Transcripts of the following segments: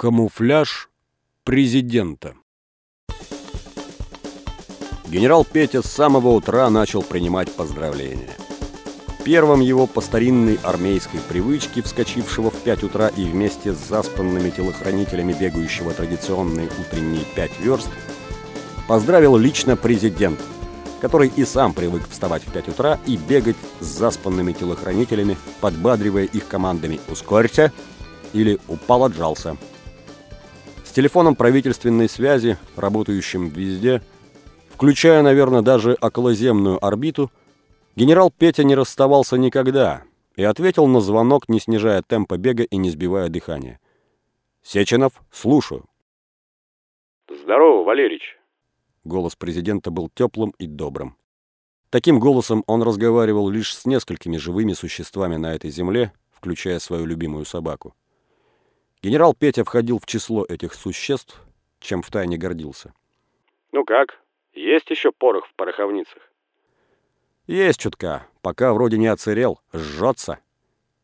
Камуфляж президента Генерал Петя с самого утра начал принимать поздравления. Первым его по старинной армейской привычке, вскочившего в 5 утра и вместе с заспанными телохранителями бегающего традиционные утренние 5 верст, поздравил лично президент, который и сам привык вставать в 5 утра и бегать с заспанными телохранителями, подбадривая их командами «Ускорься!» или «Упал, отжался!» Телефоном правительственной связи, работающим везде, включая, наверное, даже околоземную орбиту, генерал Петя не расставался никогда и ответил на звонок, не снижая темпа бега и не сбивая дыхания. «Сеченов, слушаю». «Здорово, Валерич». Голос президента был теплым и добрым. Таким голосом он разговаривал лишь с несколькими живыми существами на этой земле, включая свою любимую собаку. Генерал Петя входил в число этих существ, чем втайне гордился. «Ну как, есть еще порох в пороховницах?» «Есть чутка, пока вроде не оцерел, жжется».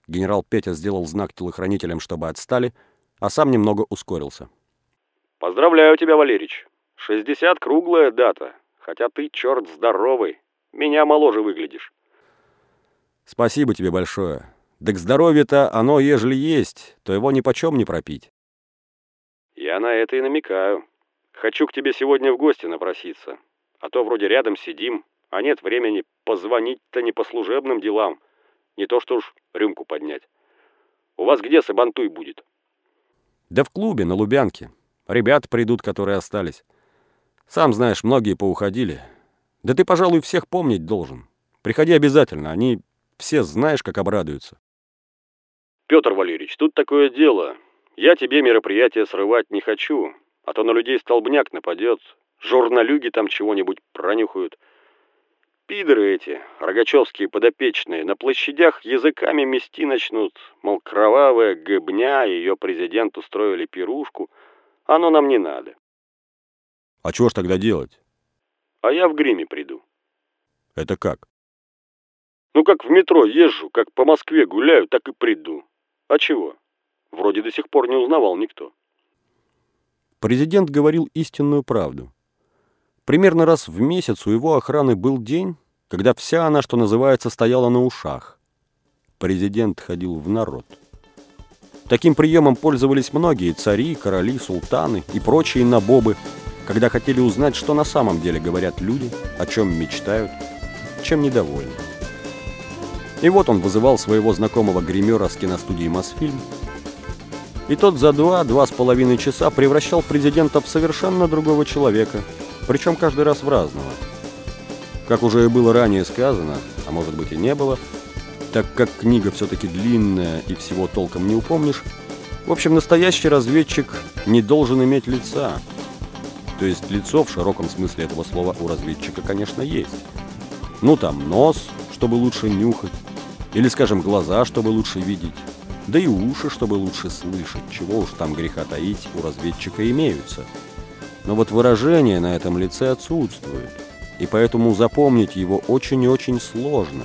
Генерал Петя сделал знак телохранителям, чтобы отстали, а сам немного ускорился. «Поздравляю тебя, Валерич. 60 круглая дата, хотя ты, черт, здоровый. Меня моложе выглядишь». «Спасибо тебе большое. Да к здоровью-то оно, ежели есть, то его ни почем не пропить. Я на это и намекаю. Хочу к тебе сегодня в гости напроситься. А то вроде рядом сидим, а нет времени позвонить-то не по служебным делам. Не то что уж рюмку поднять. У вас где Сабантуй будет? Да в клубе, на Лубянке. Ребята придут, которые остались. Сам знаешь, многие поуходили. Да ты, пожалуй, всех помнить должен. Приходи обязательно, они все знаешь, как обрадуются. Петр Валерьевич, тут такое дело. Я тебе мероприятие срывать не хочу, а то на людей столбняк нападет, журналюги там чего-нибудь пронюхают. Пидоры эти, рогачевские подопечные, на площадях языками мести начнут, мол, кровавая гыбня, ее президент устроили пирушку. Оно нам не надо. А чего ж тогда делать? А я в гриме приду. Это как? Ну, как в метро езжу, как по Москве гуляю, так и приду. А чего? Вроде до сих пор не узнавал никто. Президент говорил истинную правду. Примерно раз в месяц у его охраны был день, когда вся она, что называется, стояла на ушах. Президент ходил в народ. Таким приемом пользовались многие цари, короли, султаны и прочие набобы, когда хотели узнать, что на самом деле говорят люди, о чем мечтают, чем недовольны. И вот он вызывал своего знакомого гримера с киностудии «Мосфильм», и тот за два-два с половиной часа превращал президента в совершенно другого человека, причем каждый раз в разного. Как уже и было ранее сказано, а может быть и не было, так как книга все-таки длинная и всего толком не упомнишь, в общем, настоящий разведчик не должен иметь лица. То есть лицо в широком смысле этого слова у разведчика, конечно, есть. Ну там нос, чтобы лучше нюхать, или, скажем, глаза, чтобы лучше видеть, да и уши, чтобы лучше слышать, чего уж там греха таить, у разведчика имеются. Но вот выражение на этом лице отсутствует, и поэтому запомнить его очень и очень сложно.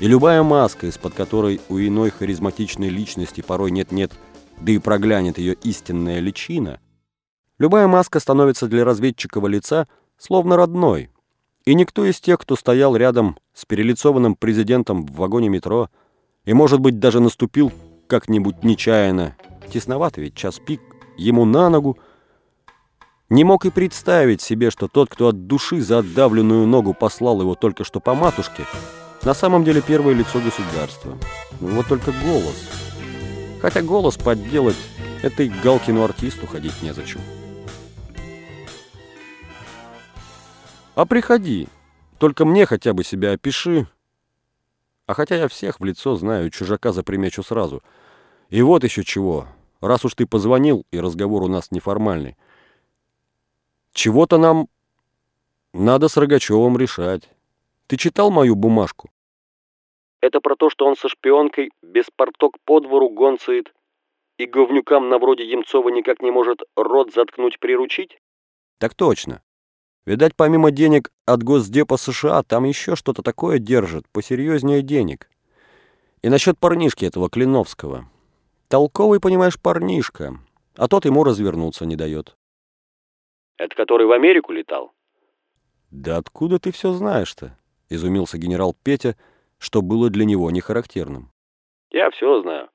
И любая маска, из-под которой у иной харизматичной личности порой нет-нет, да и проглянет ее истинная личина, любая маска становится для разведчикова лица словно родной. И никто из тех, кто стоял рядом с перелицованным президентом в вагоне метро, и, может быть, даже наступил как-нибудь нечаянно, тесновато ведь час пик, ему на ногу, не мог и представить себе, что тот, кто от души за отдавленную ногу послал его только что по матушке, на самом деле первое лицо государства. Вот только голос. Хотя голос подделать, этой Галкину артисту ходить незачем. А приходи, только мне хотя бы себя опиши. А хотя я всех в лицо знаю, чужака запримечу сразу — и вот еще чего. Раз уж ты позвонил, и разговор у нас неформальный. Чего-то нам надо с Рогачевым решать. Ты читал мою бумажку? Это про то, что он со шпионкой без порток по двору гонцает и говнюкам на вроде Емцова никак не может рот заткнуть приручить? Так точно. Видать, помимо денег от Госдепа США, там еще что-то такое держит, посерьезнее денег. И насчет парнишки этого Клиновского. Толковый, понимаешь, парнишка. а тот ему развернуться не дает. Это который в Америку летал? Да откуда ты все знаешь-то? Изумился генерал Петя, что было для него нехарактерным. Я все знаю.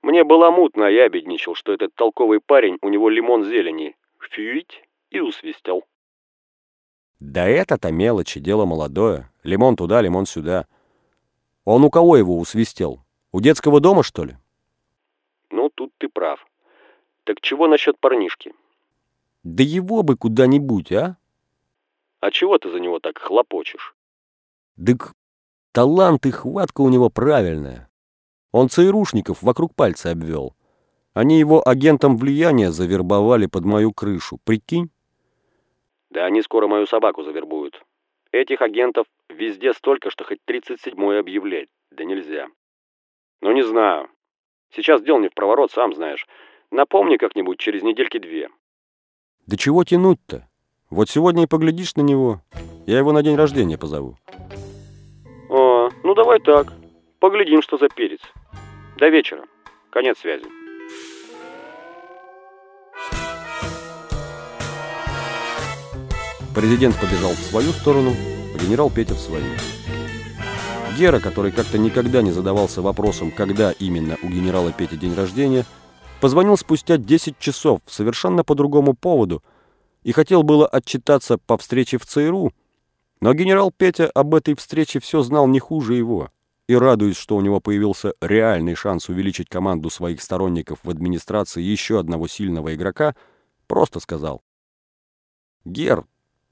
Мне было мутно, а я обедничал, что этот толковый парень, у него лимон зелени. Фюить и усвистел. Да это-то мелочи, дело молодое. Лимон туда, лимон сюда. Он у кого его усвистел? У детского дома, что ли? Ну, тут ты прав. Так чего насчет парнишки? Да его бы куда-нибудь, а? А чего ты за него так хлопочешь? Дык талант и хватка у него правильная. Он ЦРУшников вокруг пальца обвел. Они его агентом влияния завербовали под мою крышу. Прикинь? Да они скоро мою собаку завербуют. Этих агентов везде столько, что хоть 37-й объявлять. Да нельзя. Ну, не знаю. Сейчас дел не в проворот, сам знаешь. Напомни как-нибудь через недельки две. Да чего тянуть-то? Вот сегодня и поглядишь на него. Я его на день рождения позову. А, ну давай так. Поглядим, что за перец. До вечера. Конец связи. Президент побежал в свою сторону, генерал Петя в свою. Гера, который как-то никогда не задавался вопросом, когда именно у генерала Пети день рождения, позвонил спустя 10 часов совершенно по другому поводу и хотел было отчитаться по встрече в ЦРУ, но генерал Петя об этой встрече все знал не хуже его и, радуясь, что у него появился реальный шанс увеличить команду своих сторонников в администрации еще одного сильного игрока, просто сказал. «Гер,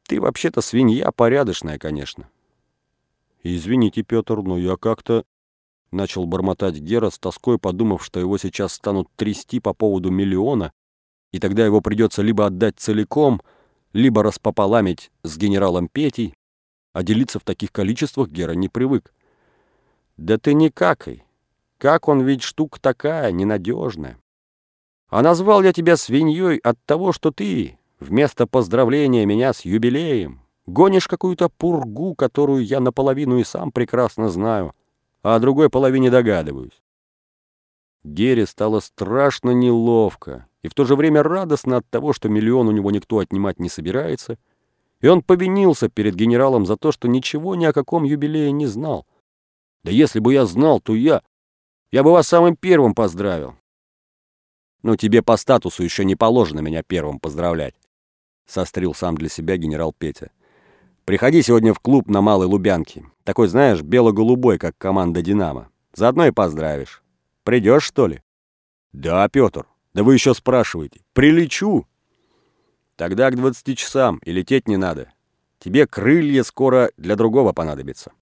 ты вообще-то свинья порядочная, конечно». «Извините, Петр, но я как-то...» Начал бормотать Гера с тоской, подумав, что его сейчас станут трясти по поводу миллиона, и тогда его придется либо отдать целиком, либо распополамить с генералом Петей, а делиться в таких количествах Гера не привык. Да ты не какай. Как он ведь штука такая, ненадежная. А назвал я тебя свиньей от того, что ты, вместо поздравления меня с юбилеем, гонишь какую-то пургу, которую я наполовину и сам прекрасно знаю, а о другой половине догадываюсь. Гере стало страшно неловко и в то же время радостно от того, что миллион у него никто отнимать не собирается, и он повинился перед генералом за то, что ничего ни о каком юбилее не знал. Да если бы я знал, то я... Я бы вас самым первым поздравил. Ну, тебе по статусу еще не положено меня первым поздравлять. Сострил сам для себя генерал Петя. Приходи сегодня в клуб на Малой Лубянке. Такой, знаешь, бело-голубой, как команда «Динамо». Заодно и поздравишь. Придешь, что ли? Да, Петр. Да вы еще спрашиваете. Прилечу. Тогда к 20 часам и лететь не надо. Тебе крылья скоро для другого понадобятся.